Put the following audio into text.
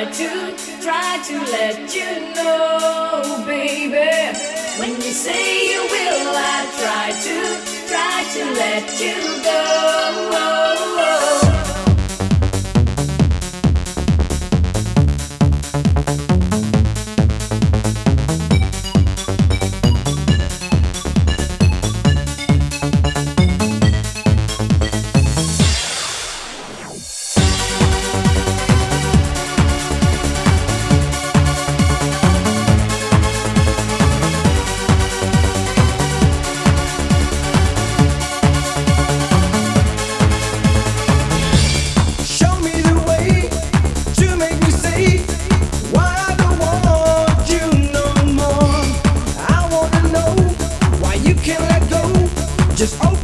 try to, try to let you know, baby. When you say you will, I try to, try to let you go. just open.